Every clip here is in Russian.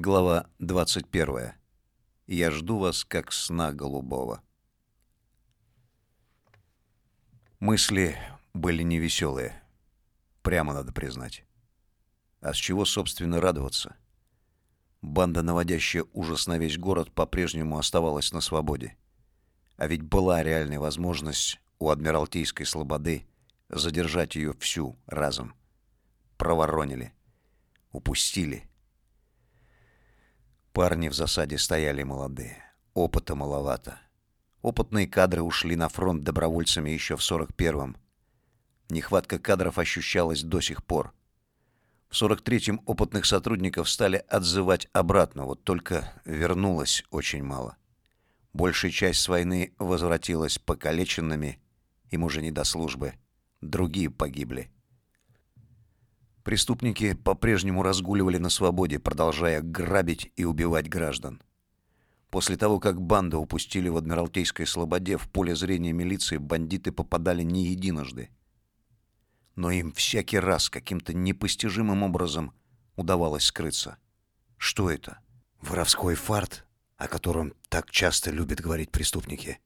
Глава 21. Я жду вас, как сна голубого. Мысли были невеселые. Прямо надо признать. А с чего, собственно, радоваться? Банда, наводящая ужас на весь город, по-прежнему оставалась на свободе. А ведь была реальная возможность у Адмиралтейской слободы задержать ее всю разом. Проворонили. Упустили. Парни в засаде стояли молодые. Опыта маловато. Опытные кадры ушли на фронт добровольцами еще в 41-м. Нехватка кадров ощущалась до сих пор. В 43-м опытных сотрудников стали отзывать обратно, вот только вернулось очень мало. Большая часть с войны возвратилась покалеченными, им уже не до службы. Другие погибли. Преступники по-прежнему разгуливали на свободе, продолжая грабить и убивать граждан. После того, как банды упустили в Адмиралтейской слободе, в поле зрения милиции бандиты попадали не единожды. Но им всякий раз каким-то непостижимым образом удавалось скрыться. Что это? Воровской фарт, о котором так часто любят говорить преступники.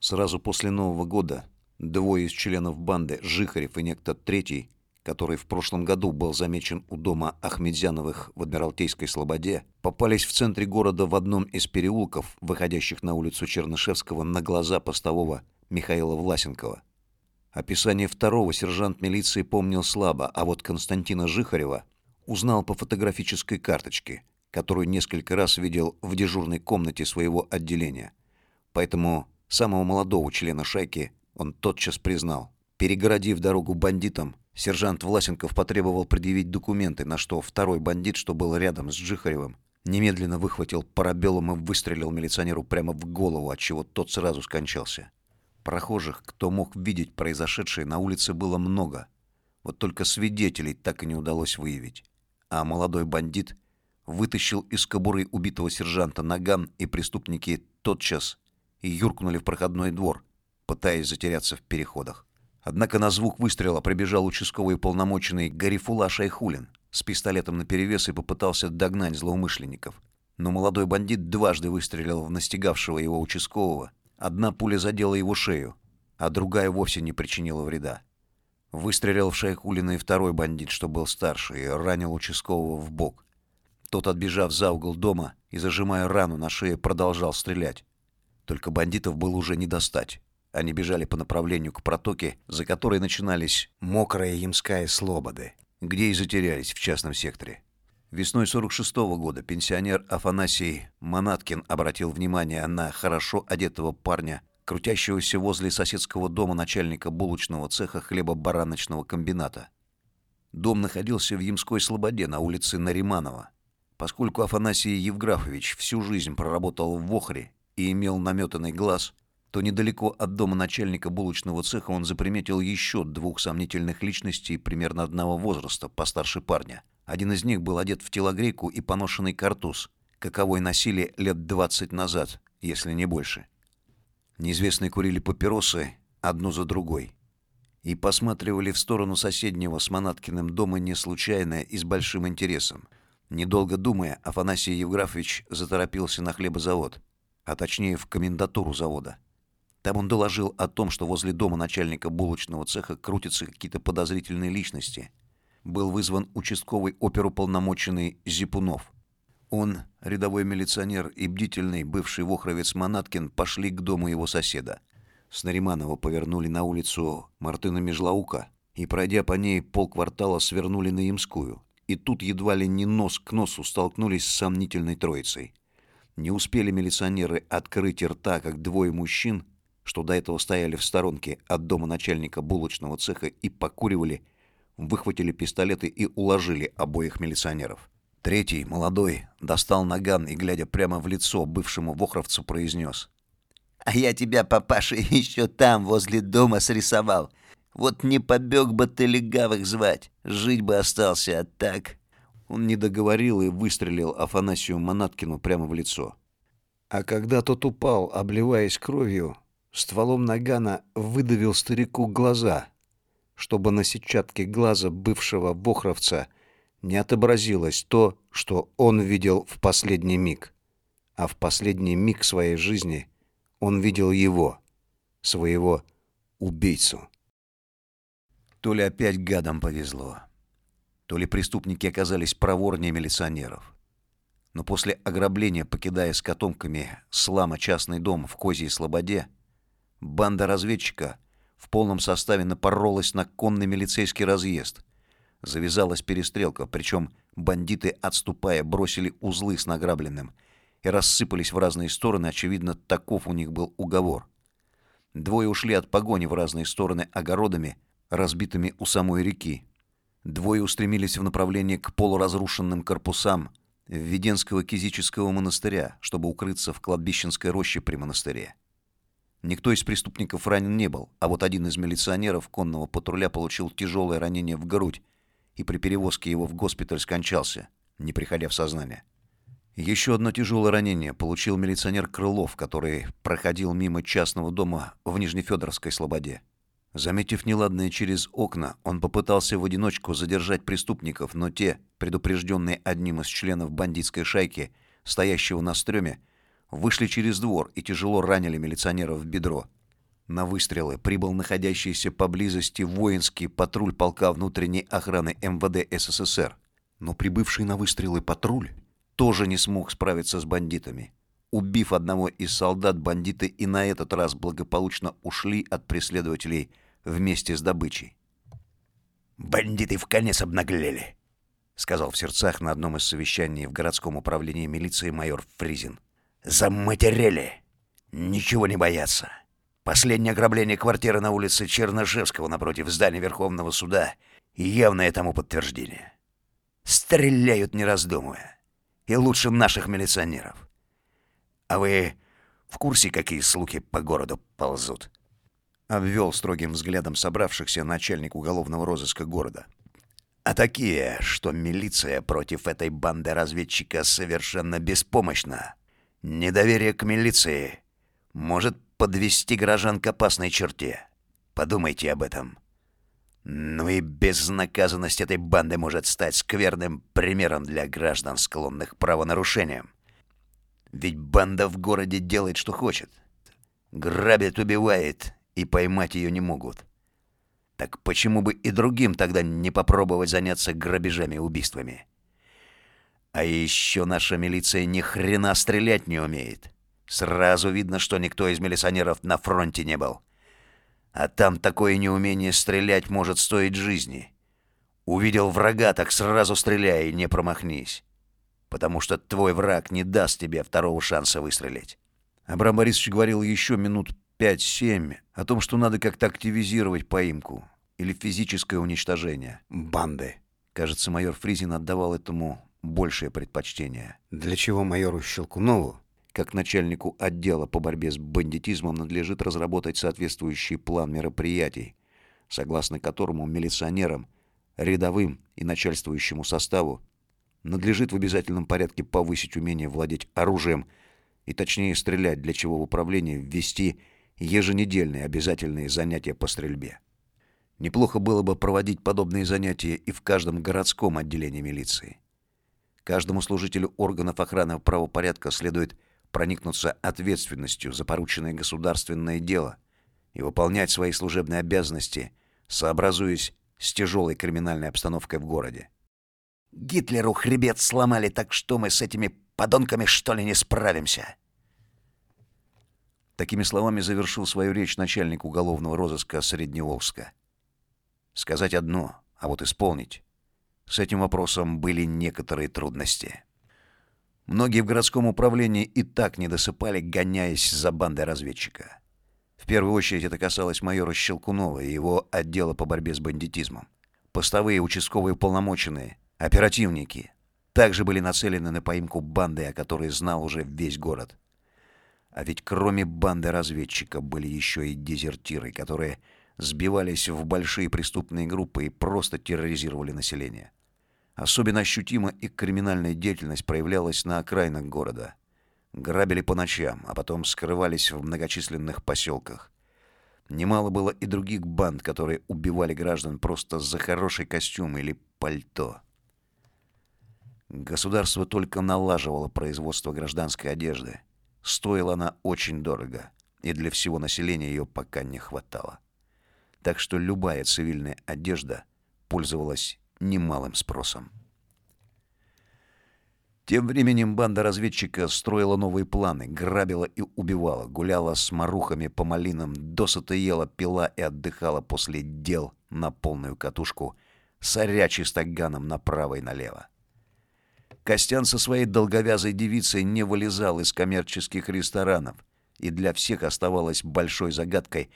Сразу после Нового года двое из членов банды, Жихарев и некто третий, который в прошлом году был замечен у дома Ахмедзяновых в Адмиралтейской Слободе, попались в центре города в одном из переулков, выходящих на улицу Чернышевского на глаза постового Михаила Власенкова. Описание второго сержант милиции помнил слабо, а вот Константина Жихарева узнал по фотографической карточке, которую несколько раз видел в дежурной комнате своего отделения. Поэтому самого молодого члена шайки он тотчас признал. Перегородив дорогу бандитам, Сержант Власенков потребовал предъявить документы, на что второй бандит, что был рядом с Джихаревым, немедленно выхватил парабеллум и выстрелил милиционеру прямо в голову, от чего тот сразу скончался. Прохожих, кто мог видеть произошедшее, на улице было много. Вот только свидетелей так и не удалось выявить. А молодой бандит вытащил из кобуры убитого сержанта наган, и преступники тотчас и юркнули в проходной двор, пытаясь затеряться в переходах. Однако на звук выстрела прибежал участковый полномоченный Гарифула Шайхулин с пистолетом наперевес и попытался догнать злоумышленников. Но молодой бандит дважды выстрелил в настигавшего его участкового. Одна пуля задела его шею, а другая вовсе не причинила вреда. Выстрелил в Шайхулина и второй бандит, что был старше, и ранил участкового в бок. Тот, отбежав за угол дома и зажимая рану на шее, продолжал стрелять. Только бандитов было уже не достать. Они бежали по направлению к протоке, за которой начинались мокрая ямская слободы, где и затерялись в частном секторе. Весной 46 -го года пенсионер Афанасий Манаткин обратил внимание на хорошо одетого парня, крутящегося возле соседского дома начальника булочного цеха хлебобараночного комбината. Дом находился в Ямской Слободе на улице Нариманова. Поскольку Афанасий Евграфович всю жизнь проработал в Вохре и имел наметанный глаз, то недалеко от дома начальника булочного цеха он заприметил еще двух сомнительных личностей примерно одного возраста, постарше парня. Один из них был одет в телогрейку и поношенный картуз, каковой носили лет двадцать назад, если не больше. Неизвестные курили папиросы одну за другой и посматривали в сторону соседнего с Манаткиным дома не случайно и с большим интересом. Недолго думая, Афанасий Евграфович заторопился на хлебозавод, а точнее в комендатуру завода. Там он доложил о том, что возле дома начальника булочного цеха крутятся какие-то подозрительные личности. Был вызван участковый оперуполномоченный Зипунов. Он, рядовой милиционер и бдительный бывший вохровец Манаткин пошли к дому его соседа. С Нариманова повернули на улицу Мартына Межлаука и, пройдя по ней полквартала, свернули на Ямскую. И тут едва ли не нос к носу столкнулись с сомнительной троицей. Не успели милиционеры открыть рта, как двое мужчин что до этого стояли в сторонке от дома начальника булочного цеха и покуривали, выхватили пистолеты и уложили обоих милиционеров. Третий, молодой, достал наган и, глядя прямо в лицо бывшему вохровцу, произнес. «А я тебя, папаша, еще там, возле дома, срисовал. Вот не побег бы ты легавых звать, жить бы остался, а так...» Он не договорил и выстрелил Афанасию Манаткину прямо в лицо. А когда тот упал, обливаясь кровью, стволом нагана выдавил старику глаза, чтобы на сетчатке глаза бывшего бохровца не отобразилось то, что он видел в последний миг. А в последний миг своей жизни он видел его, своего убийцу. То ли опять гадам повезло, то ли преступники оказались проворнее милиционеров. Но после ограбления, покидая с котомками слама частный дом в Козьей Слободе, банда разведчика в полном составе напоролась на конный милицейский разъезд. Завязалась перестрелка, причем бандиты, отступая, бросили узлы с награбленным и рассыпались в разные стороны, очевидно, таков у них был уговор. Двое ушли от погони в разные стороны огородами, разбитыми у самой реки. Двое устремились в направлении к полуразрушенным корпусам Введенского кизического монастыря, чтобы укрыться в кладбищенской роще при монастыре. Никто из преступников ранен не был, а вот один из милиционеров конного патруля получил тяжелое ранение в грудь и при перевозке его в госпиталь скончался, не приходя в сознание. Еще одно тяжелое ранение получил милиционер Крылов, который проходил мимо частного дома в Нижнефедоровской Слободе. Заметив неладное через окна, он попытался в одиночку задержать преступников, но те, предупрежденные одним из членов бандитской шайки, стоящего на стреме, вышли через двор и тяжело ранили милиционера в бедро. На выстрелы прибыл находящийся поблизости воинский патруль полка внутренней охраны МВД СССР. Но прибывший на выстрелы патруль тоже не смог справиться с бандитами. Убив одного из солдат, бандиты и на этот раз благополучно ушли от преследователей вместе с добычей. «Бандиты в конец обнаглели», — сказал в сердцах на одном из совещаний в городском управлении милиции майор Фризин. Заматерели. Ничего не боятся. Последнее ограбление квартиры на улице Чернышевского напротив здания Верховного суда явное тому подтверждение. Стреляют не раздумывая. И лучше наших милиционеров. А вы в курсе, какие слухи по городу ползут? Обвел строгим взглядом собравшихся начальник уголовного розыска города. А такие, что милиция против этой банды разведчика совершенно беспомощна. Недоверие к милиции может подвести горожан к опасной черте. Подумайте об этом. Ну и безнаказанность этой банды может стать скверным примером для граждан, склонных к правонарушениям. Ведь банда в городе делает, что хочет. Грабит, убивает, и поймать ее не могут. Так почему бы и другим тогда не попробовать заняться грабежами и убийствами? А еще наша милиция ни хрена стрелять не умеет. Сразу видно, что никто из милиционеров на фронте не был. А там такое неумение стрелять может стоить жизни. Увидел врага, так сразу стреляй и не промахнись. Потому что твой враг не даст тебе второго шанса выстрелить. Абрам Борисович говорил еще минут пять-семь о том, что надо как-то активизировать поимку или физическое уничтожение банды. Кажется, майор Фризин отдавал этому большее предпочтение. Для чего майору Щелкунову, как начальнику отдела по борьбе с бандитизмом, надлежит разработать соответствующий план мероприятий, согласно которому милиционерам, рядовым и начальствующему составу надлежит в обязательном порядке повысить умение владеть оружием и точнее стрелять, для чего в управлении ввести еженедельные обязательные занятия по стрельбе. Неплохо было бы проводить подобные занятия и в каждом городском отделении милиции. Каждому служителю органов охраны правопорядка следует проникнуться ответственностью за порученное государственное дело и выполнять свои служебные обязанности, сообразуясь с тяжелой криминальной обстановкой в городе. Гитлеру хребет сломали, так что мы с этими подонками что ли не справимся? Такими словами завершил свою речь начальник уголовного розыска Средневолжска. Сказать одно, а вот исполнить с этим вопросом были некоторые трудности. Многие в городском управлении и так не досыпали, гоняясь за бандой разведчика. В первую очередь это касалось майора Щелкунова и его отдела по борьбе с бандитизмом. Постовые, участковые уполномоченные, оперативники также были нацелены на поимку банды, о которой знал уже весь город. А ведь кроме банды разведчика были еще и дезертиры, которые сбивались в большие преступные группы и просто терроризировали население. Особенно ощутимо их криминальная деятельность проявлялась на окраинах города. Грабили по ночам, а потом скрывались в многочисленных поселках. Немало было и других банд, которые убивали граждан просто за хороший костюм или пальто. Государство только налаживало производство гражданской одежды. Стоила она очень дорого, и для всего населения ее пока не хватало. Так что любая цивильная одежда пользовалась немалым спросом. Тем временем банда разведчика строила новые планы, грабила и убивала, гуляла с марухами по малинам, досыта ела, пила и отдыхала после дел на полную катушку, соря чистоганом направо и налево. Костян со своей долговязой девицей не вылезал из коммерческих ресторанов, и для всех оставалось большой загадкой,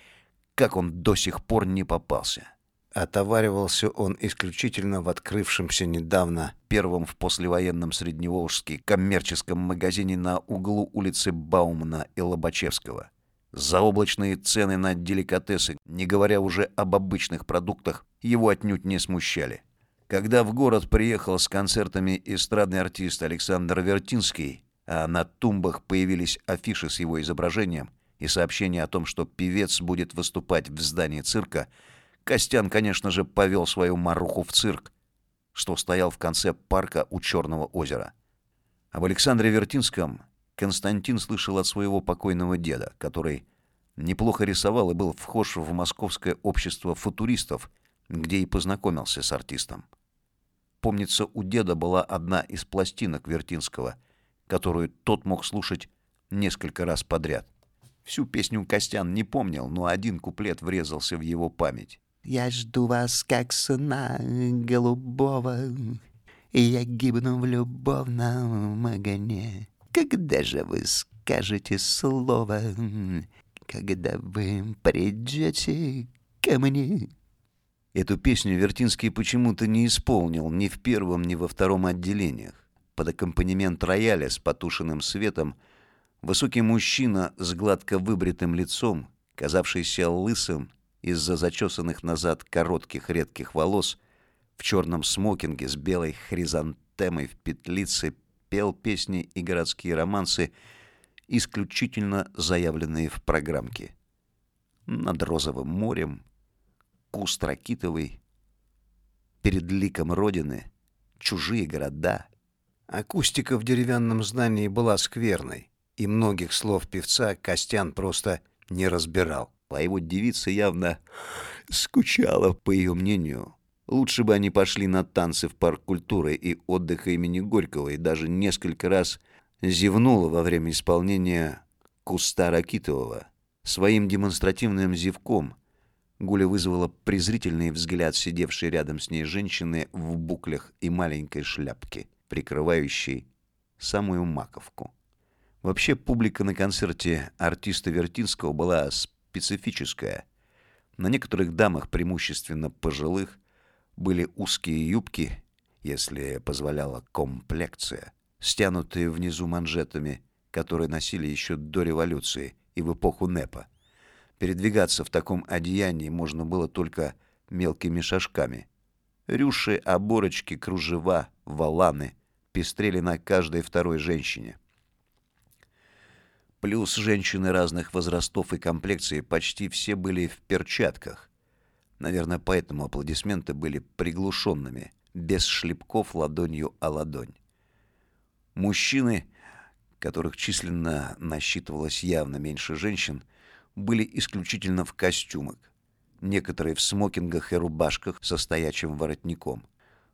как он до сих пор не попался. Отоваривался он исключительно в открывшемся недавно первом в послевоенном Средневолжске коммерческом магазине на углу улицы Баумана и Лобачевского. Заоблачные цены на деликатесы, не говоря уже об обычных продуктах, его отнюдь не смущали. Когда в город приехал с концертами эстрадный артист Александр Вертинский, а на тумбах появились афиши с его изображением и сообщение о том, что певец будет выступать в здании цирка – Костян, конечно же, повел свою маруху в цирк, что стоял в конце парка у Черного озера. Об Александре Вертинском Константин слышал от своего покойного деда, который неплохо рисовал и был вхож в московское общество футуристов, где и познакомился с артистом. Помнится, у деда была одна из пластинок Вертинского, которую тот мог слушать несколько раз подряд. Всю песню Костян не помнил, но один куплет врезался в его память. Я жду вас, как сна голубого, И я гибну в любовном огне. Когда же вы скажете слово, Когда вы придете ко мне? Эту песню Вертинский почему-то не исполнил ни в первом, ни во втором отделениях. Под аккомпанемент рояля с потушенным светом высокий мужчина с гладко выбритым лицом, казавшийся лысым, из-за зачесанных назад коротких редких волос, в черном смокинге с белой хризантемой в петлице пел песни и городские романсы, исключительно заявленные в программке. Над розовым морем, куст ракитовый, перед ликом Родины, чужие города. Акустика в деревянном здании была скверной, и многих слов певца Костян просто не разбирал а его девица явно скучала, по ее мнению. Лучше бы они пошли на танцы в парк культуры и отдыха имени Горького и даже несколько раз зевнула во время исполнения «Куста Ракитового». Своим демонстративным зевком Гуля вызвала презрительный взгляд сидевшей рядом с ней женщины в буклях и маленькой шляпке, прикрывающей самую маковку. Вообще публика на концерте артиста Вертинского была специфическая. На некоторых дамах, преимущественно пожилых, были узкие юбки, если позволяла комплекция, стянутые внизу манжетами, которые носили еще до революции и в эпоху НЭПа. Передвигаться в таком одеянии можно было только мелкими шажками. Рюши, оборочки, кружева, валаны пестрели на каждой второй женщине. Плюс женщины разных возрастов и комплекций почти все были в перчатках. Наверное, поэтому аплодисменты были приглушенными, без шлепков ладонью о ладонь. Мужчины, которых численно насчитывалось явно меньше женщин, были исключительно в костюмах. Некоторые в смокингах и рубашках со стоячим воротником.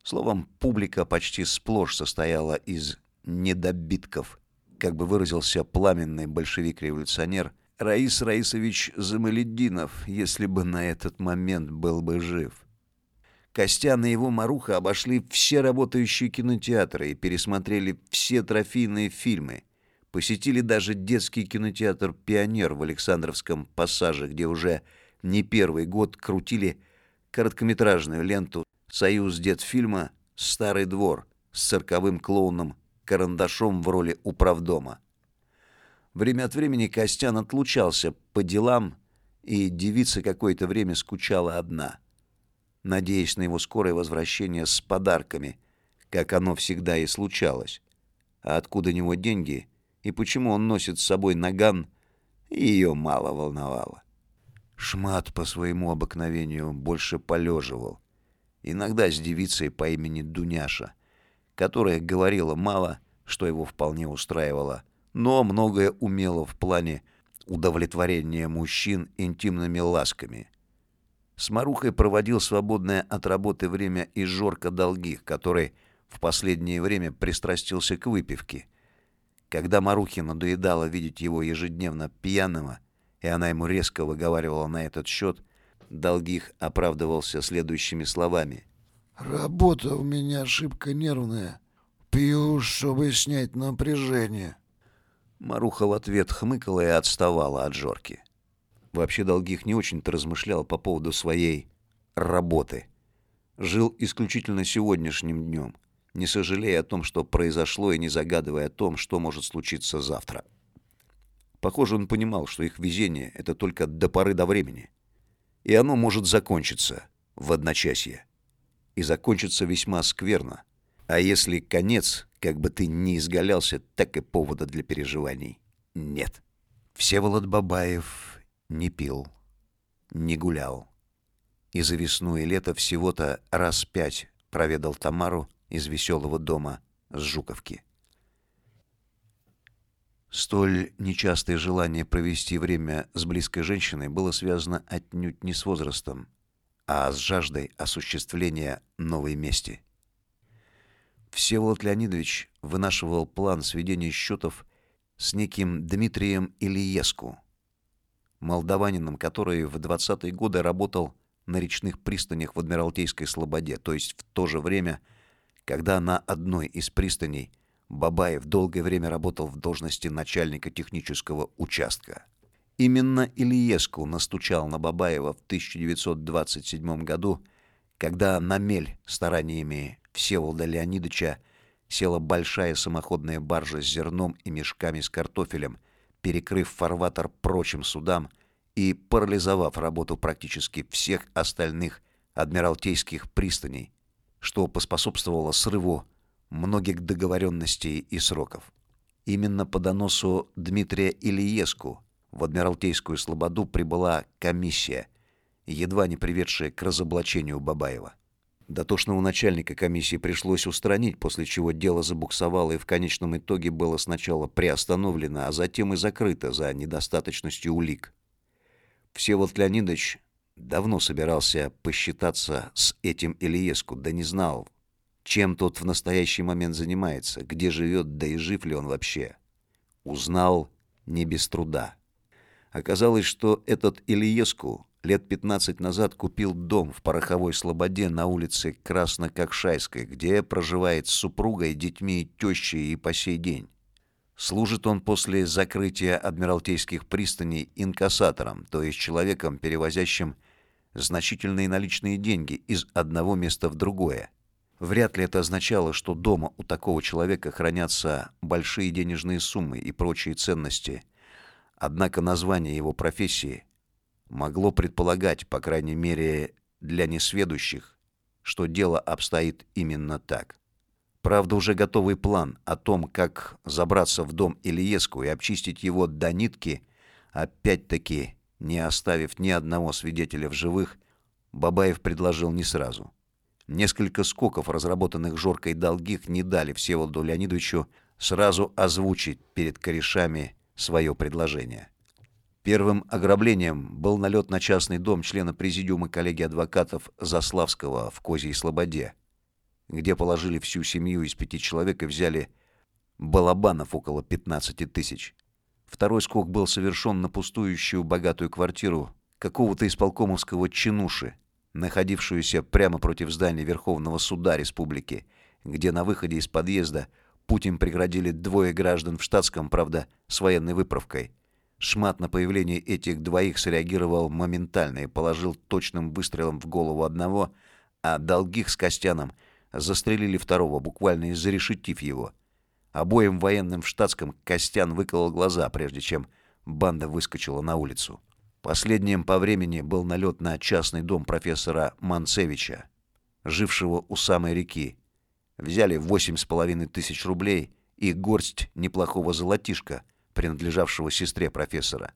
Словом, публика почти сплошь состояла из недобитков – как бы выразился пламенный большевик-революционер, Раис Раисович Замаледдинов, если бы на этот момент был бы жив. Костян и его Маруха обошли все работающие кинотеатры и пересмотрели все трофейные фильмы. Посетили даже детский кинотеатр «Пионер» в Александровском пассаже, где уже не первый год крутили короткометражную ленту «Союз детфильма. Старый двор» с цирковым клоуном карандашом в роли управдома. Время от времени Костян отлучался по делам, и девица какое-то время скучала одна, надеясь на его скорое возвращение с подарками, как оно всегда и случалось. А откуда у него деньги и почему он носит с собой наган, ее мало волновало. Шмат по своему обыкновению больше полеживал. Иногда с девицей по имени Дуняша — которая говорила мало, что его вполне устраивало, но многое умело в плане удовлетворения мужчин интимными ласками. С Марухой проводил свободное от работы время и Жорка Долгих, который в последнее время пристрастился к выпивке. Когда Марухе надоедало видеть его ежедневно пьяного, и она ему резко выговаривала на этот счет, Долгих оправдывался следующими словами. «Работа у меня ошибка нервная. Пью, чтобы снять напряжение». Маруха в ответ хмыкала и отставала от Жорки. Вообще Долгих не очень-то размышлял по поводу своей работы. Жил исключительно сегодняшним днем, не сожалея о том, что произошло, и не загадывая о том, что может случиться завтра. Похоже, он понимал, что их везение — это только до поры до времени. И оно может закончиться в одночасье. И закончится весьма скверно. А если конец, как бы ты ни изгалялся, так и повода для переживаний нет. Всеволод Бабаев не пил, не гулял. И за весну и лето всего-то раз пять проведал Тамару из веселого дома с Жуковки. Столь нечастое желание провести время с близкой женщиной было связано отнюдь не с возрастом, а с жаждой осуществления новой мести. Всеволод Леонидович вынашивал план сведения счетов с неким Дмитрием Ильеску, молдаванином, который в 20-е годы работал на речных пристанях в Адмиралтейской Слободе, то есть в то же время, когда на одной из пристаней – Бабаев долгое время работал в должности начальника технического участка. Именно Ильеску настучал на Бабаева в 1927 году, когда на мель стараниями Всеволода Леонидовича села большая самоходная баржа с зерном и мешками с картофелем, перекрыв фарватер прочим судам и парализовав работу практически всех остальных адмиралтейских пристаней, что поспособствовало срыву многих договоренностей и сроков. Именно по доносу Дмитрия Ильеску в Адмиралтейскую Слободу прибыла комиссия, едва не приведшая к разоблачению Бабаева. Дотошного начальника комиссии пришлось устранить, после чего дело забуксовало и в конечном итоге было сначала приостановлено, а затем и закрыто за недостаточностью улик. Всеволод Леонидович давно собирался посчитаться с этим Ильеску, да не знал, чем тот в настоящий момент занимается, где живет, да и жив ли он вообще. Узнал не без труда. Оказалось, что этот Ильеску лет 15 назад купил дом в Пороховой Слободе на улице Краснококшайской, где проживает с супругой, детьми тещей и по сей день. Служит он после закрытия адмиралтейских пристаней инкассатором, то есть человеком, перевозящим значительные наличные деньги из одного места в другое. Вряд ли это означало, что дома у такого человека хранятся большие денежные суммы и прочие ценности. Однако название его профессии могло предполагать, по крайней мере, для несведущих, что дело обстоит именно так. Правда, уже готовый план о том, как забраться в дом Ильеску и обчистить его до нитки, опять-таки, не оставив ни одного свидетеля в живых, Бабаев предложил не сразу. Несколько скоков, разработанных Жоркой Долгих, не дали Всеволоду Леонидовичу сразу озвучить перед корешами свое предложение. Первым ограблением был налет на частный дом члена президиума коллегии адвокатов Заславского в Козьей Слободе, где положили всю семью из пяти человек и взяли балабанов около 15 тысяч. Второй скок был совершен на пустующую богатую квартиру какого-то исполкомовского чинуши, находившуюся прямо против здания Верховного суда республики, где на выходе из подъезда путь им преградили двое граждан в штатском, правда, с военной выправкой. Шмат на появление этих двоих среагировал моментально и положил точным выстрелом в голову одного, а Долгих с Костяном застрелили второго, буквально изрешетив его. Обоим военным в штатском Костян выколол глаза, прежде чем банда выскочила на улицу. Последним по времени был налет на частный дом профессора Манцевича, жившего у самой реки. Взяли восемь с половиной тысяч рублей и горсть неплохого золотишка, принадлежавшего сестре профессора.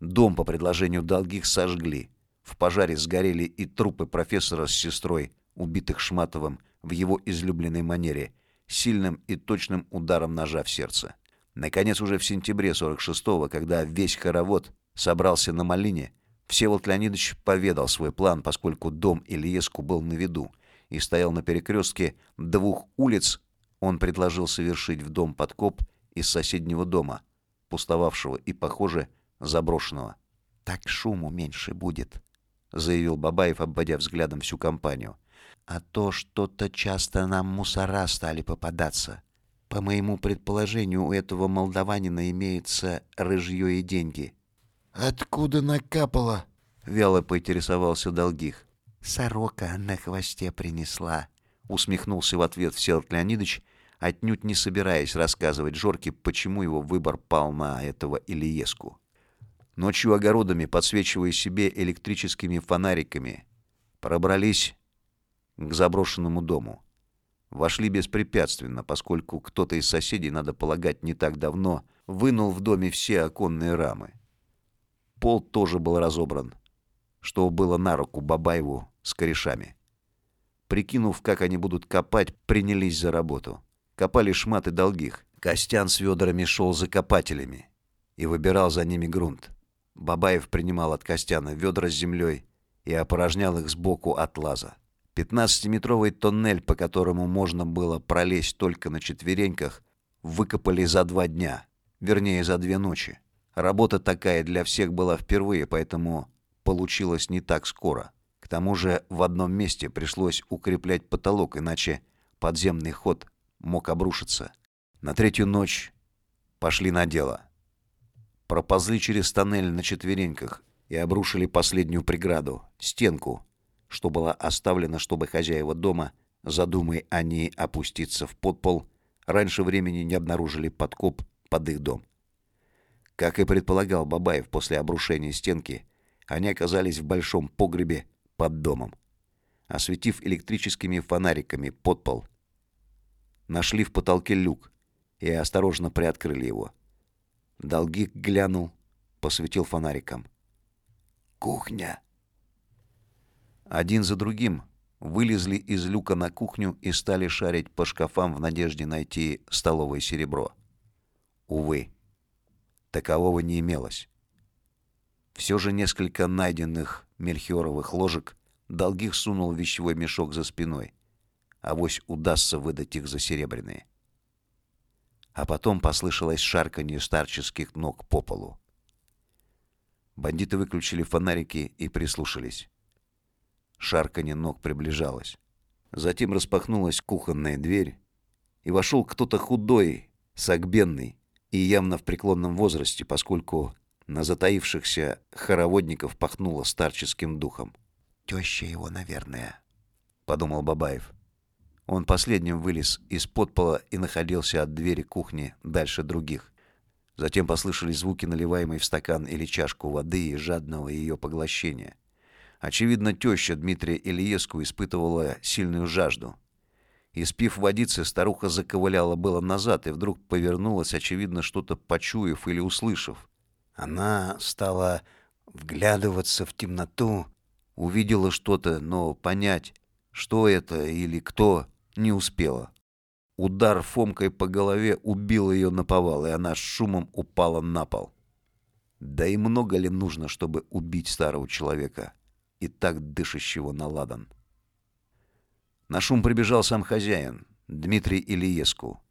Дом по предложению долгих сожгли. В пожаре сгорели и трупы профессора с сестрой, убитых Шматовым в его излюбленной манере, сильным и точным ударом ножа в сердце. Наконец, уже в сентябре 46-го, когда весь хоровод собрался на Малине, Всеволод Леонидович поведал свой план, поскольку дом Ильеску был на виду и стоял на перекрестке двух улиц, он предложил совершить в дом подкоп из соседнего дома, пустовавшего и, похоже, заброшенного. «Так шуму меньше будет», — заявил Бабаев, обводя взглядом всю компанию. «А то что-то часто нам мусора стали попадаться. По моему предположению, у этого молдаванина имеется рыжье и деньги». «Откуда накапало?» — вяло поинтересовался Долгих. «Сорока на хвосте принесла», — усмехнулся в ответ Всеволод Леонидович, отнюдь не собираясь рассказывать Жорке, почему его выбор пал на этого Ильеску. Ночью огородами, подсвечивая себе электрическими фонариками, пробрались к заброшенному дому. Вошли беспрепятственно, поскольку кто-то из соседей, надо полагать, не так давно вынул в доме все оконные рамы. Пол тоже был разобран, что было на руку Бабаеву с корешами. Прикинув, как они будут копать, принялись за работу. Копали шматы долгих. Костян с ведрами шел за копателями и выбирал за ними грунт. Бабаев принимал от Костяна ведра с землей и опорожнял их сбоку от лаза. Пятнадцатиметровый тоннель, по которому можно было пролезть только на четвереньках, выкопали за два дня, вернее, за две ночи. Работа такая для всех была впервые, поэтому получилось не так скоро. К тому же в одном месте пришлось укреплять потолок, иначе подземный ход мог обрушиться. На третью ночь пошли на дело. Проползли через тоннель на четвереньках и обрушили последнюю преграду — стенку, что была оставлена, чтобы хозяева дома, задумай они опуститься в подпол, раньше времени не обнаружили подкоп под их дом. Как и предполагал Бабаев после обрушения стенки, они оказались в большом погребе под домом. Осветив электрическими фонариками подпол, нашли в потолке люк и осторожно приоткрыли его. Долгик глянул, посветил фонариком. «Кухня!» Один за другим вылезли из люка на кухню и стали шарить по шкафам в надежде найти столовое серебро. Увы, такового не имелось. Все же несколько найденных мельхиоровых ложек Долгих сунул в вещевой мешок за спиной. Авось удастся выдать их за серебряные. А потом послышалось шарканье старческих ног по полу. Бандиты выключили фонарики и прислушались. Шарканье ног приближалось. Затем распахнулась кухонная дверь, и вошел кто-то худой, согбенный и явно в преклонном возрасте, поскольку на затаившихся хороводников пахнуло старческим духом. «Теща его, наверное», — подумал Бабаев. Он последним вылез из подпола и находился от двери кухни дальше других. Затем послышались звуки наливаемой в стакан или чашку воды и жадного ее поглощения. Очевидно, теща Дмитрия Ильеску испытывала сильную жажду. Испив водицы, старуха заковыляла было назад и вдруг повернулась, очевидно, что-то почуяв или услышав. Она стала вглядываться в темноту, увидела что-то, но понять, что это или кто, не успела. Удар Фомкой по голове убил ее наповал, и она с шумом упала на пол. Да и много ли нужно, чтобы убить старого человека, и так дышащего на ладан? На шум прибежал сам хозяин, Дмитрий Ильеску.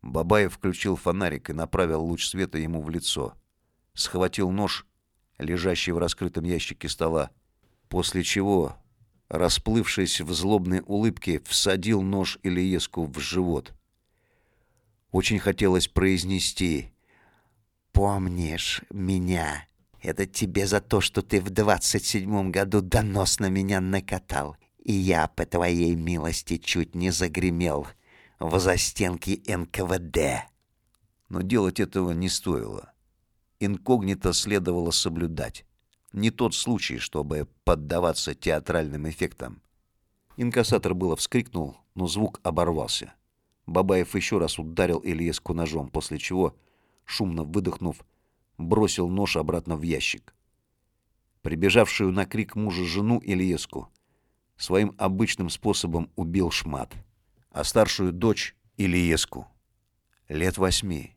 Бабаев включил фонарик и направил луч света ему в лицо. Схватил нож, лежащий в раскрытом ящике стола, после чего расплывшись в злобной улыбке, всадил нож Ильеску в живот. Очень хотелось произнести «Помнишь меня? Это тебе за то, что ты в двадцать седьмом году донос на меня накатал, и я, по твоей милости, чуть не загремел в застенки НКВД». Но делать этого не стоило. Инкогнито следовало соблюдать не тот случай, чтобы поддаваться театральным эффектам. Инкассатор было вскрикнул, но звук оборвался. Бабаев еще раз ударил Ильеску ножом, после чего, шумно выдохнув, бросил нож обратно в ящик. Прибежавшую на крик мужа жену Ильеску своим обычным способом убил шмат, а старшую дочь Ильеску. Лет восьми.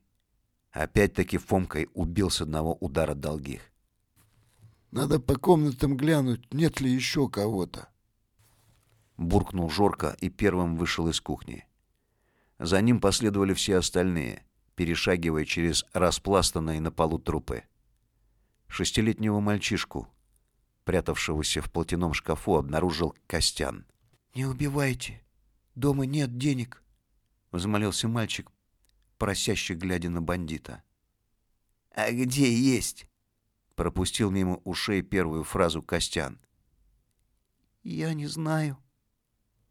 Опять-таки Фомкой убил с одного удара долгих. Надо по комнатам глянуть, нет ли еще кого-то. Буркнул Жорка и первым вышел из кухни. За ним последовали все остальные, перешагивая через распластанные на полу трупы. Шестилетнего мальчишку, прятавшегося в платяном шкафу, обнаружил Костян. «Не убивайте. Дома нет денег», — взмолился мальчик, просяще глядя на бандита. «А где есть?» — пропустил мимо ушей первую фразу Костян. «Я не знаю».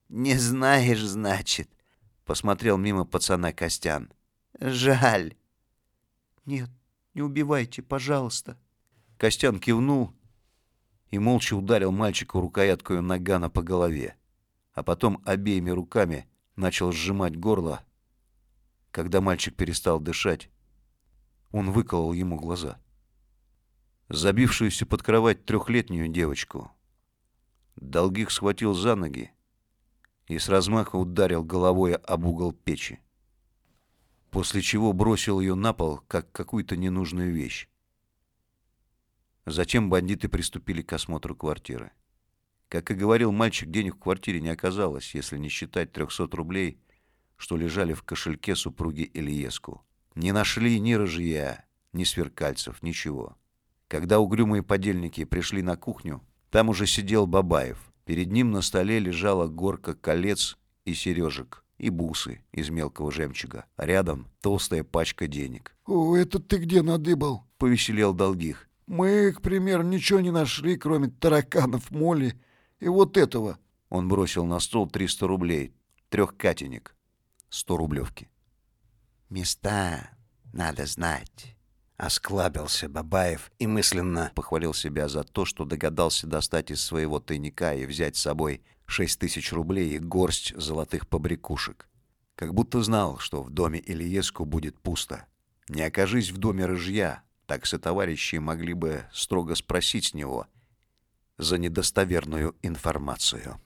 «Не знаешь, значит?» — посмотрел мимо пацана Костян. «Жаль». «Нет, не убивайте, пожалуйста». Костян кивнул и молча ударил мальчику рукояткою нагана по голове, а потом обеими руками начал сжимать горло. Когда мальчик перестал дышать, он выколол ему глаза. Забившуюся под кровать трехлетнюю девочку Долгих схватил за ноги и с размаха ударил головой об угол печи, после чего бросил ее на пол, как какую-то ненужную вещь. Затем бандиты приступили к осмотру квартиры. Как и говорил мальчик, денег в квартире не оказалось, если не считать 300 рублей, что лежали в кошельке супруги Ильеску. Не нашли ни рыжья, ни сверкальцев, ничего. Когда угрюмые подельники пришли на кухню, там уже сидел Бабаев. Перед ним на столе лежала горка колец и сережек, и бусы из мелкого жемчуга. А рядом толстая пачка денег. «О, это ты где надыбал?» — повеселел Долгих. Мы, к примеру, ничего не нашли, кроме тараканов, моли и вот этого. Он бросил на стол 300 рублей, трехкатенек, 100 рублевки. «Места надо знать», — осклабился Бабаев и мысленно похвалил себя за то, что догадался достать из своего тайника и взять с собой 6 тысяч рублей и горсть золотых побрякушек. Как будто знал, что в доме Ильеску будет пусто. Не окажись в доме рыжья, так сотоварищи могли бы строго спросить с него за недостоверную информацию.